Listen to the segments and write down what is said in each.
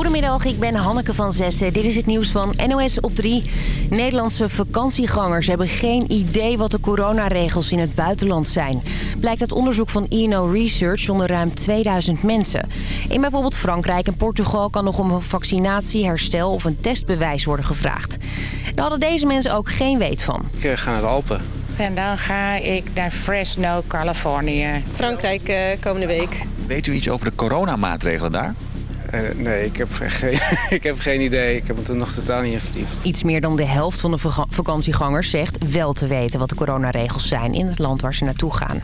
Goedemiddag, ik ben Hanneke van Zessen. Dit is het nieuws van NOS op 3. Nederlandse vakantiegangers hebben geen idee wat de coronaregels in het buitenland zijn. Blijkt uit onderzoek van INO Research onder ruim 2000 mensen. In bijvoorbeeld Frankrijk en Portugal kan nog om een vaccinatie, herstel of een testbewijs worden gevraagd. Daar hadden deze mensen ook geen weet van. Ik eh, ga naar de Alpen. En dan ga ik naar Fresno, Californië. Frankrijk uh, komende week. Weet u iets over de coronamaatregelen daar? Uh, nee, ik heb, geen, ik heb geen idee. Ik heb het er nog totaal niet in verdiept. Iets meer dan de helft van de vakantiegangers zegt wel te weten wat de coronaregels zijn in het land waar ze naartoe gaan.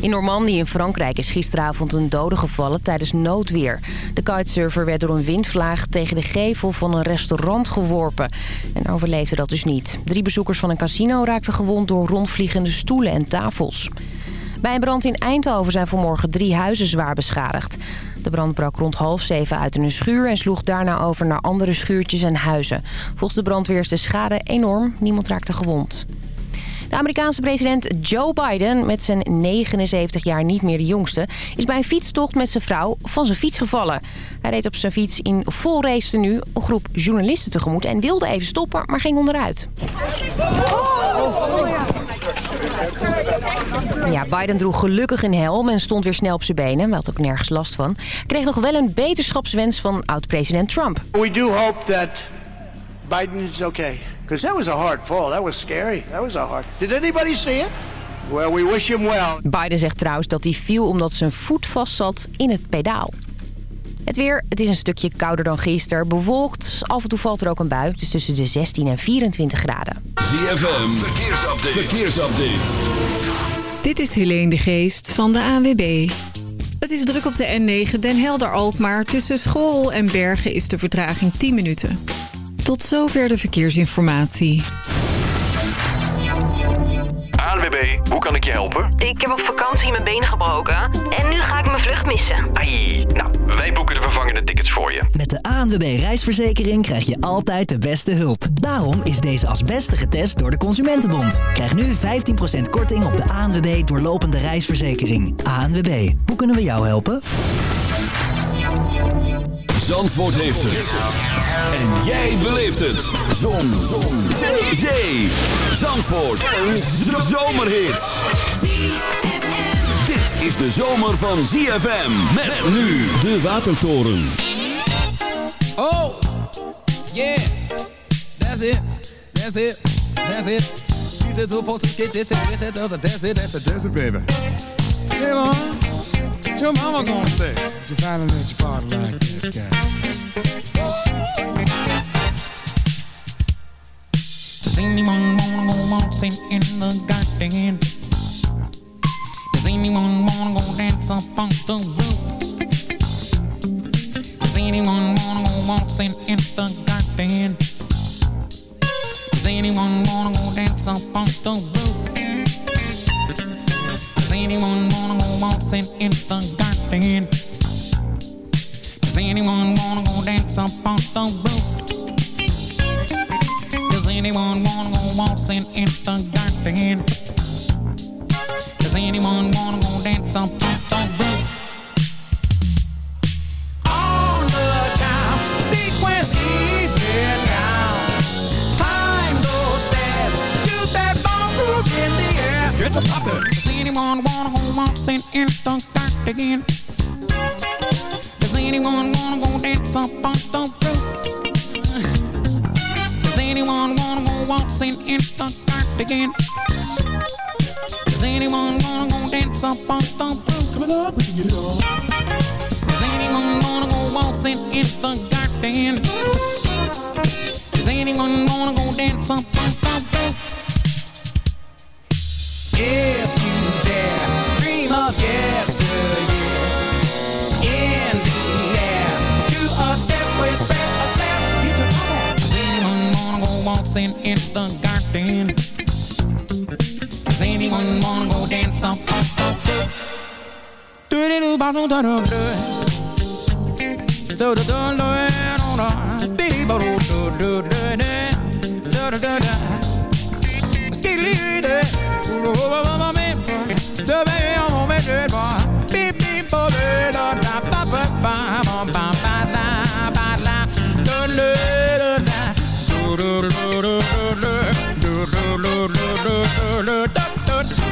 In Normandië in Frankrijk is gisteravond een dode gevallen tijdens noodweer. De kitesurfer werd door een windvlaag tegen de gevel van een restaurant geworpen. En overleefde dat dus niet. Drie bezoekers van een casino raakten gewond door rondvliegende stoelen en tafels. Bij een brand in Eindhoven zijn vanmorgen drie huizen zwaar beschadigd. De brand brak rond half zeven uit in een schuur en sloeg daarna over naar andere schuurtjes en huizen. Volgens de brandweer is de schade enorm. Niemand raakte gewond. De Amerikaanse president Joe Biden, met zijn 79 jaar niet meer de jongste... is bij een fietstocht met zijn vrouw van zijn fiets gevallen. Hij reed op zijn fiets in vol race nu een groep journalisten tegemoet... en wilde even stoppen, maar ging onderuit. Ja, Biden droeg gelukkig een helm en stond weer snel op zijn benen. Hij had ook nergens last van. Kreeg nog wel een beterschapswens van oud-president Trump. We do hope that Biden is okay. Because that was a hard fall. That was scary. That was a hard... Did anybody see it? Well, we wish him well. Biden zegt trouwens dat hij viel omdat zijn voet vast zat in het pedaal. Het weer, het is een stukje kouder dan gisteren. Bewolkt, af en toe valt er ook een bui. Het is tussen de 16 en 24 graden. ZFM, verkeersupdate. verkeersupdate. Dit is Helene de Geest van de ANWB. Het is druk op de N9 Den Helder-Alkmaar. Tussen School en Bergen is de vertraging 10 minuten. Tot zover de verkeersinformatie. ANWB, hoe kan ik je helpen? Ik heb op vakantie mijn been gebroken en nu ga ik mijn vlucht missen. Ai, nou, wij boeken de vervangende tickets voor je. Met de ANWB reisverzekering krijg je altijd de beste hulp. Daarom is deze als beste getest door de Consumentenbond. Krijg nu 15% korting op de ANWB doorlopende reisverzekering. ANWB, hoe kunnen we jou helpen? Zandvoort heeft het. En jij beleeft het. Zon. Zon. Zee. Zee. Zandvoort. Een zomerhit. Dit is de zomer van ZFM. Met nu de Watertoren. Oh. Yeah. That's it. That's it. That's it. She's the two to get it. That's it. That's it. That's it. That's it, baby. Hey, mama. What your mama gonna say? If you finally let your body like this guy. Does anyone wanna go waltzing in the garden? Does anyone wanna go dance up on the roof? Does anyone wanna go waltzing in the garden? Does anyone wanna go dance up on the roof? Does anyone wanna go waltzing in the garden? Does anyone wanna go dance up on the roof? Does anyone wanna go waltzing in the garden? Does anyone wanna go dance on the roof? On the time, sequence even down. Climb those stairs, do that in the air. Get. Does anyone wanna go waltzing in the garden? Does anyone wanna go dance up on the roof? Does anyone wanna go waltzing in the garden? Does anyone wanna go dance up on the roof? Come on, we can get it on. Does anyone wanna go waltzing in the garden? Does anyone wanna go dance up on the roof? If you dare, dream of yesteryear. In the air, do Anyone wanna go dance on? Do do do ba do do do do. So do do do do do. Ba do do do do do. Do do do do. Skidly do.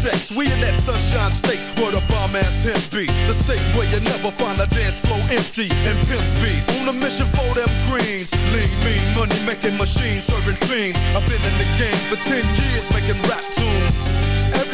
sex. We in that sunshine state where the bomb ass hemp be. The state where you never find a dance floor empty and pimp speed. On a mission for them greens. Lean, mean, money making machines serving fiends. I've been in the game for 10 years making rap tunes.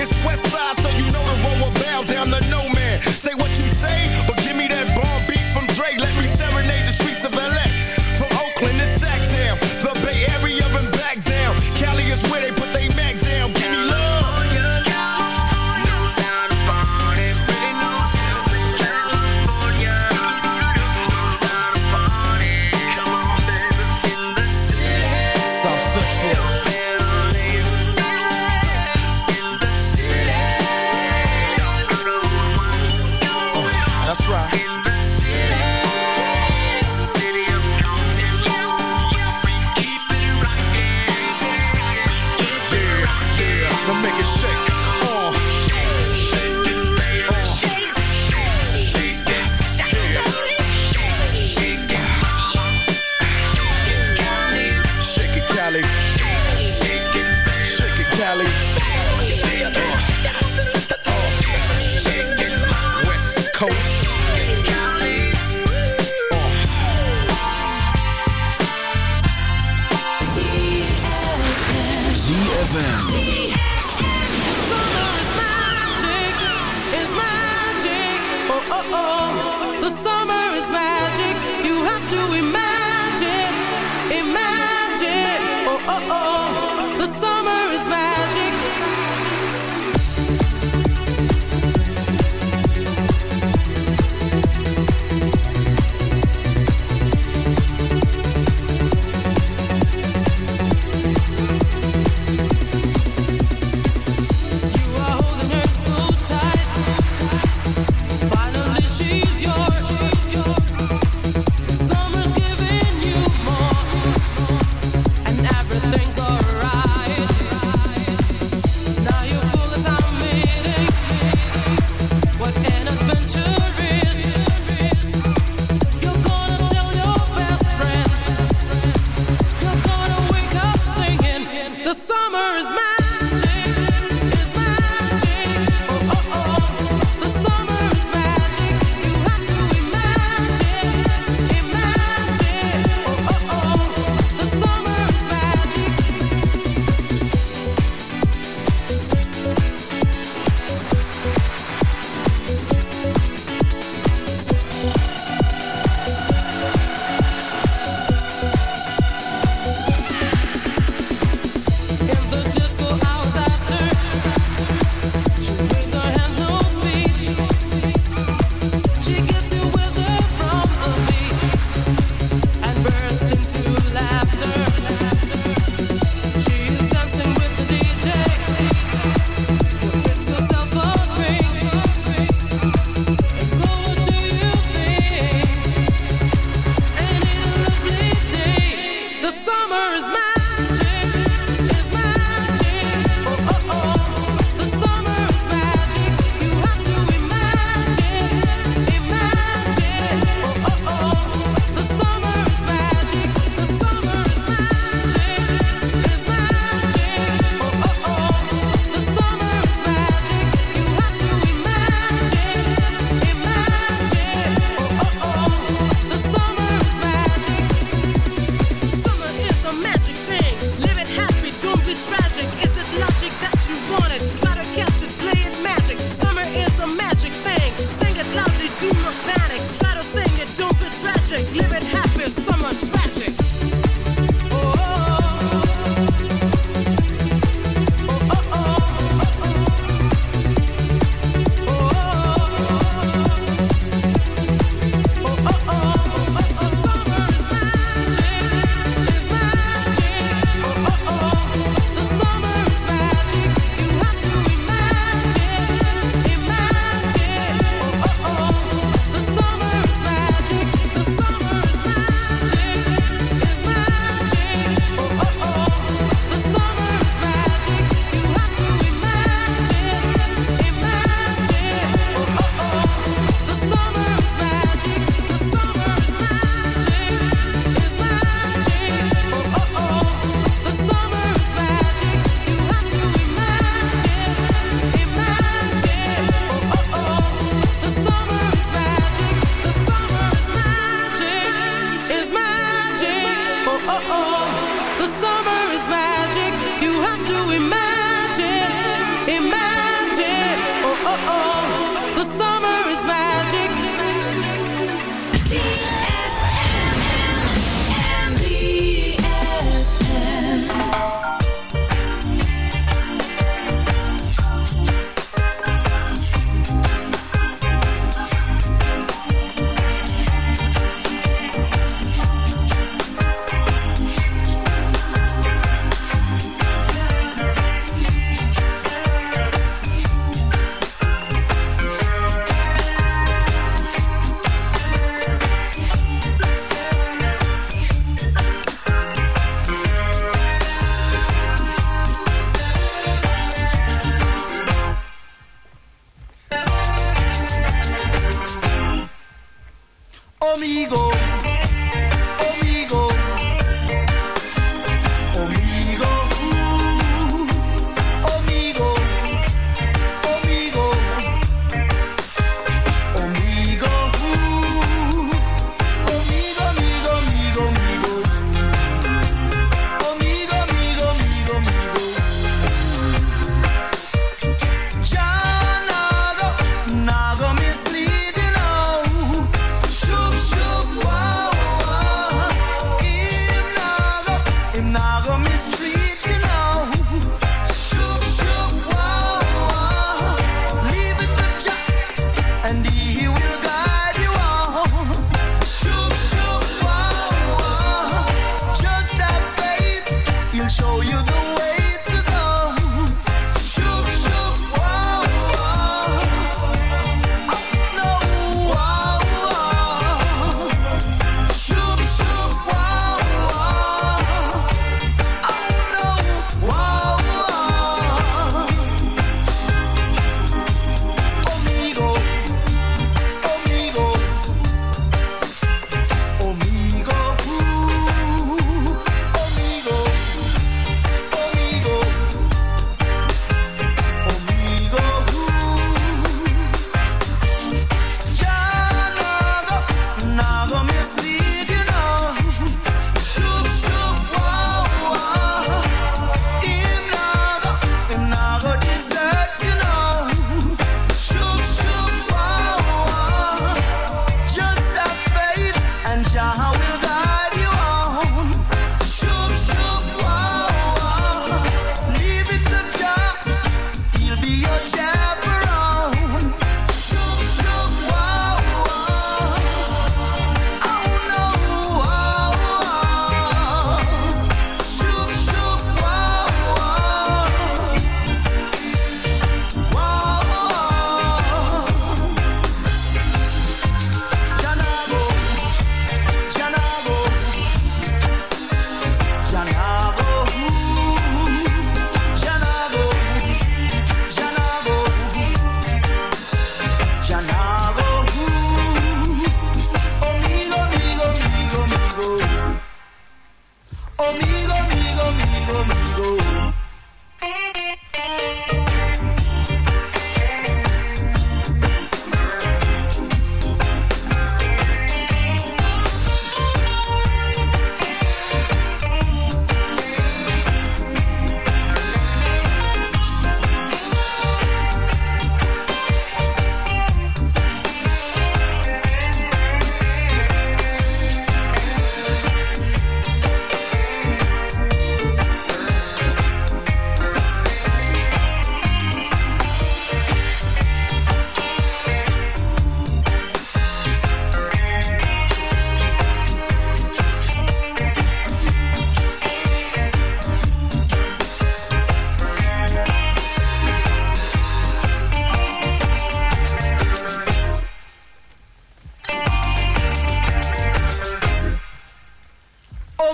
It's Westside, so you know the road will bow down the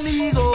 Omigo,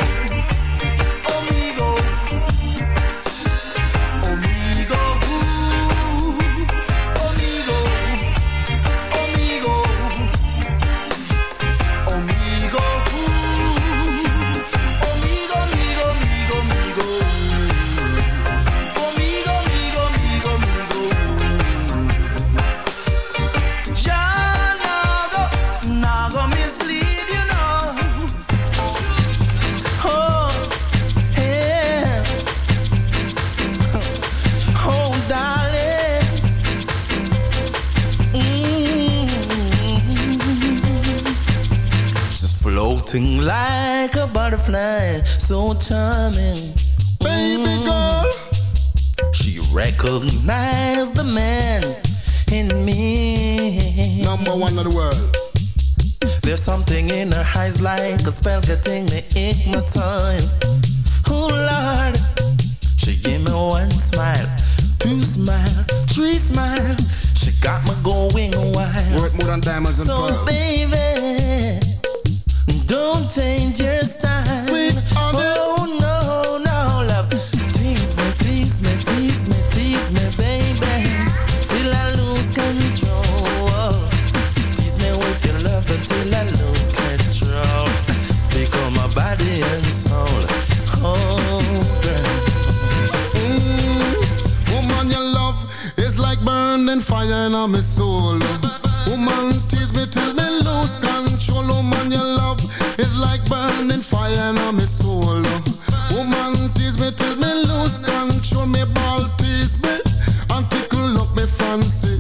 fancy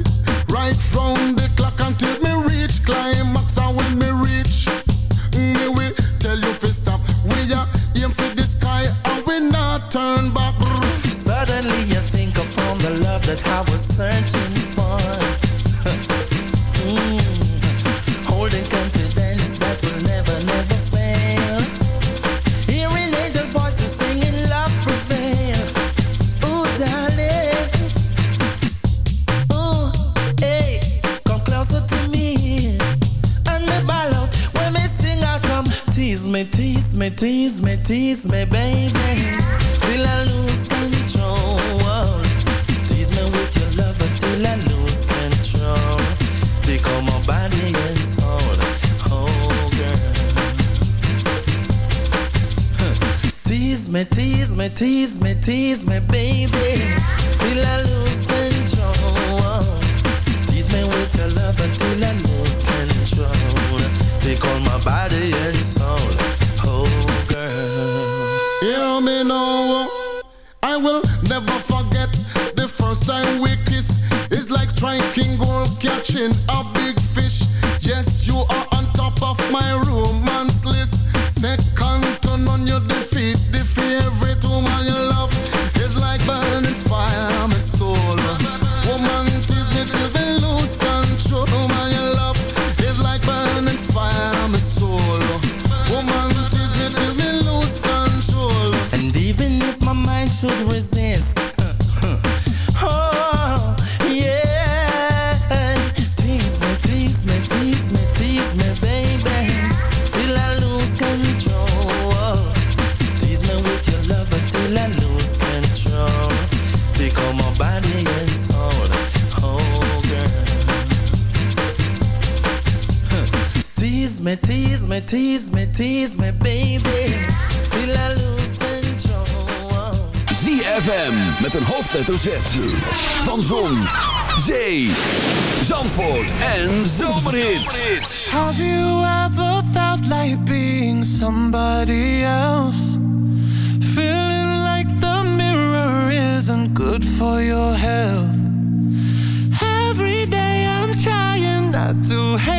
Tease me, tease me, baby. Till I lose control. FM met een hoofdletter Z. Van Zon, Zee, Zandvoort en Zomerhits. Have you ever felt like being somebody else? Feeling like the mirror isn't good for your health. Every day I'm trying not to hate.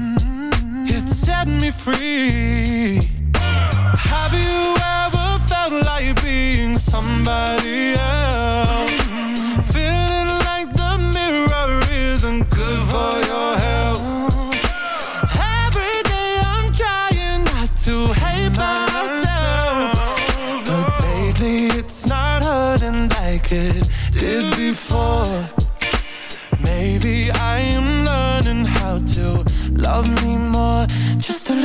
set me free Have you ever felt like being somebody else?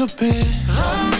little bit.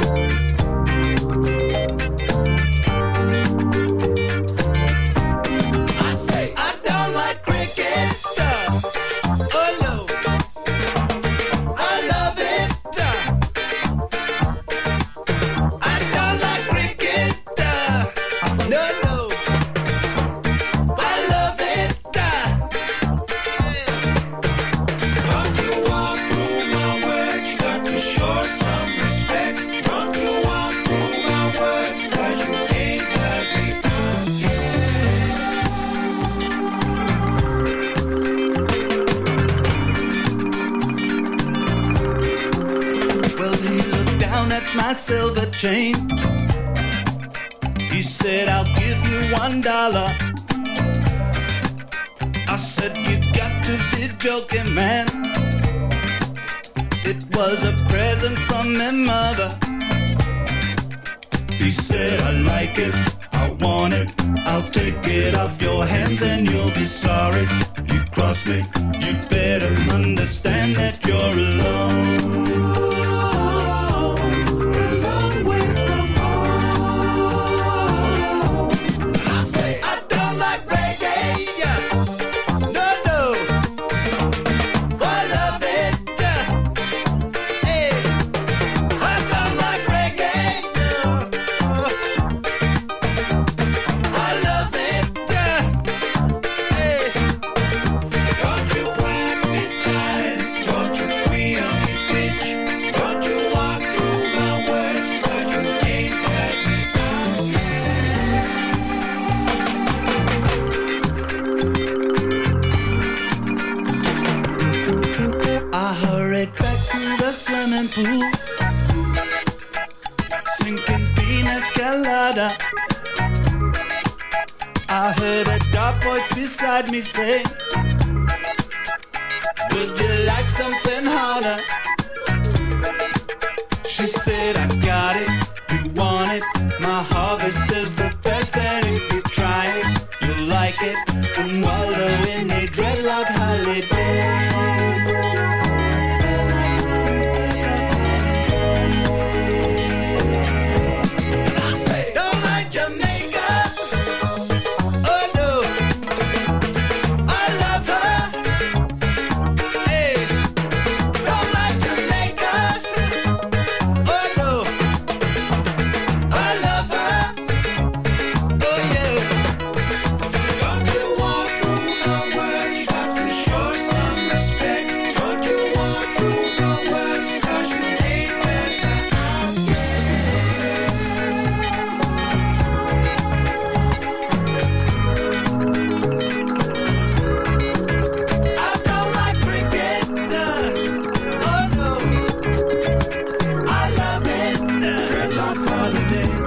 holiday.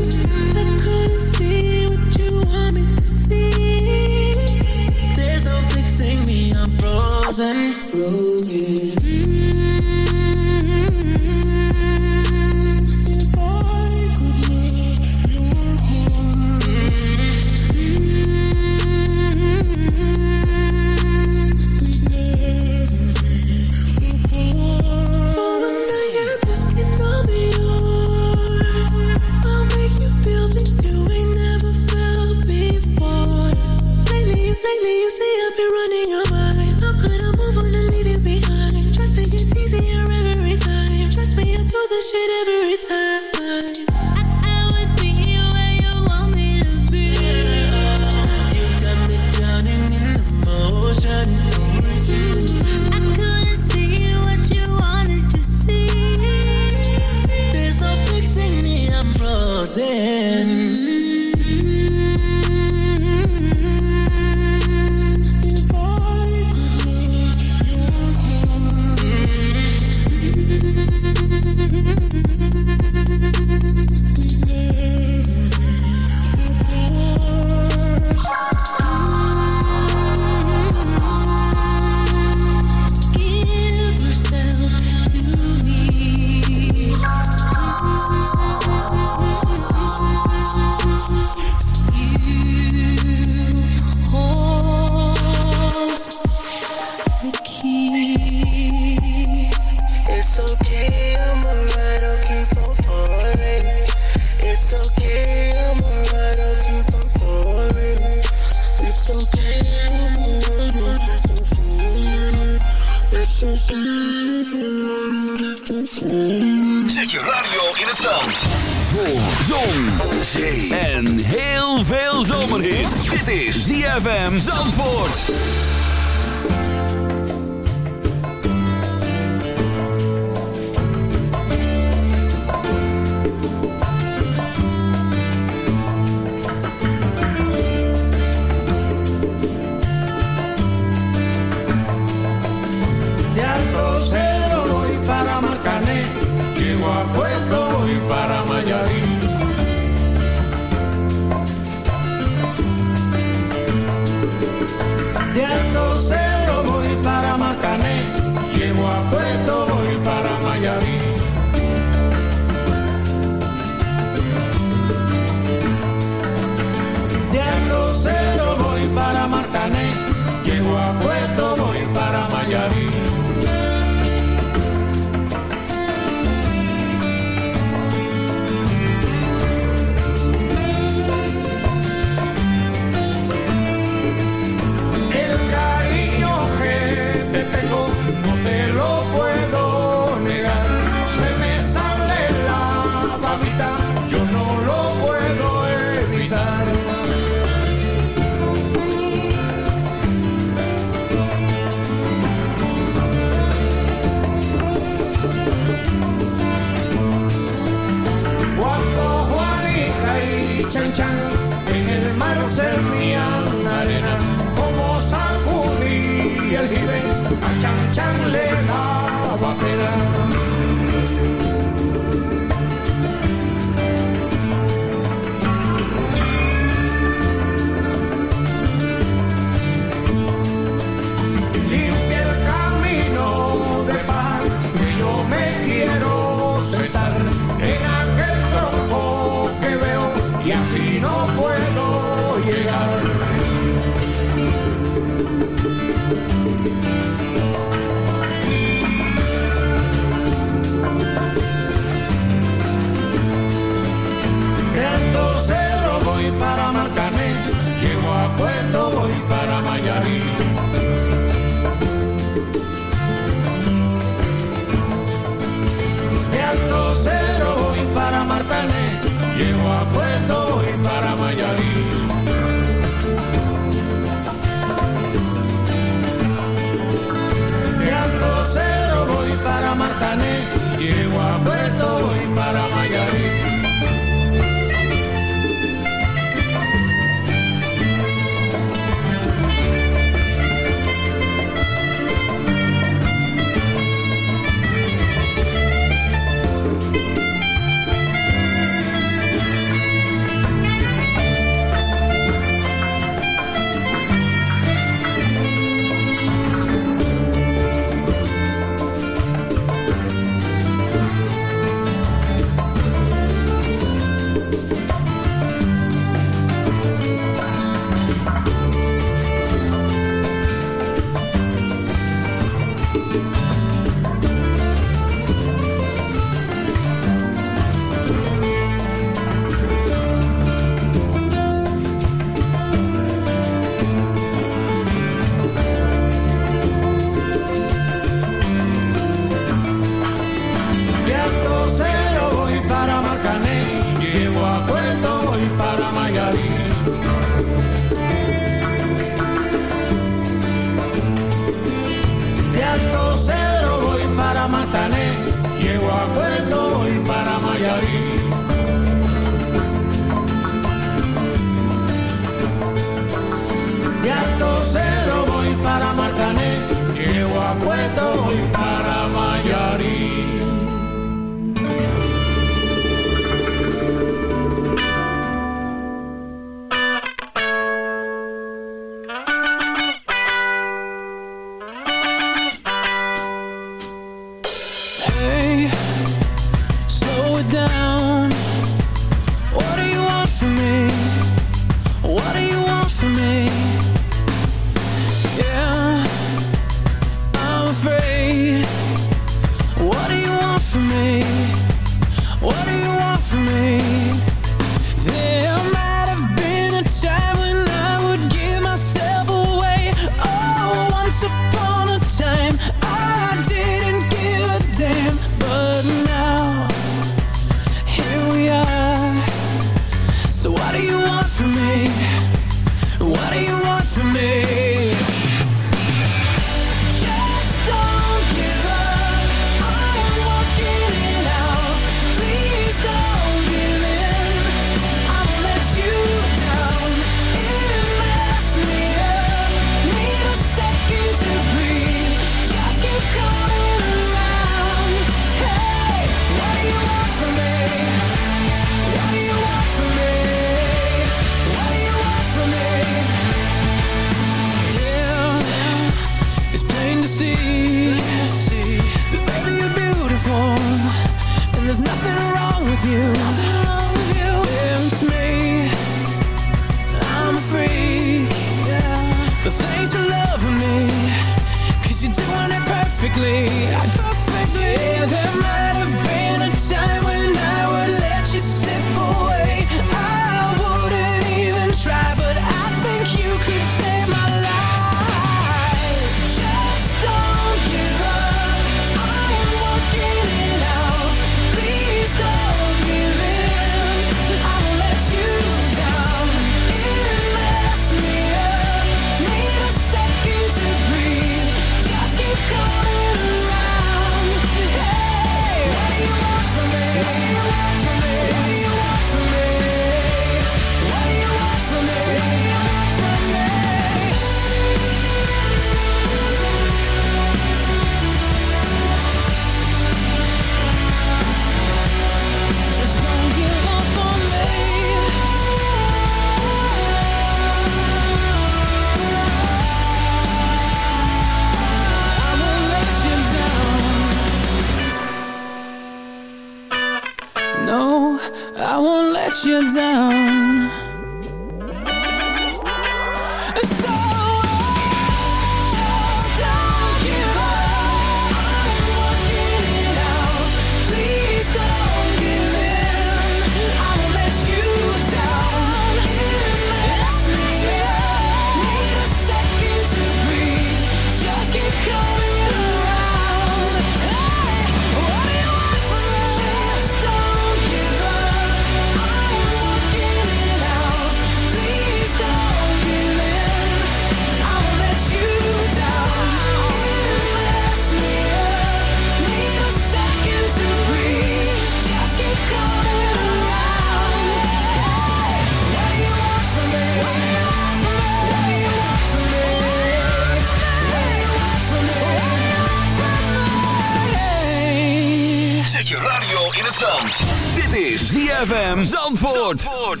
ZFM Zandvoort. Zandvoort.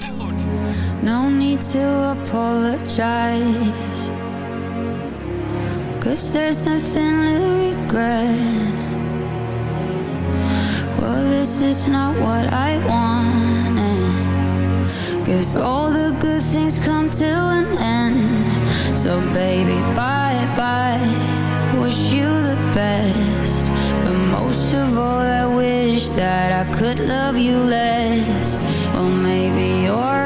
No need to apologize. Cause there's nothing to regret. Well, this is not what I wanted. Cause all the good things come to an end. So baby, bye-bye. Wish you the best. But most of all, I wish that I could love you less. Well, maybe you're.